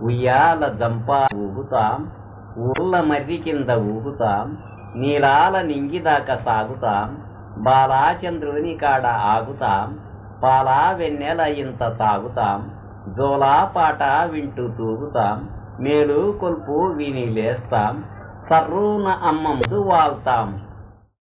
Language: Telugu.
ఉయ్యాల జంప ఊగుతాం ఊళ్ళ మర్రి కింద ఊగుతాం నీలాల నింగిదాకా సాగుతాం బాలాచంద్రుని కాడ ఆగుతాం పాలా వెన్నెల ఇంత తాగుతాం జోలా పాట వింటూ తూగుతాం మేలు కొల్పు విని లేస్తాం సర్రూన అమ్మ ముందు వాల్తాం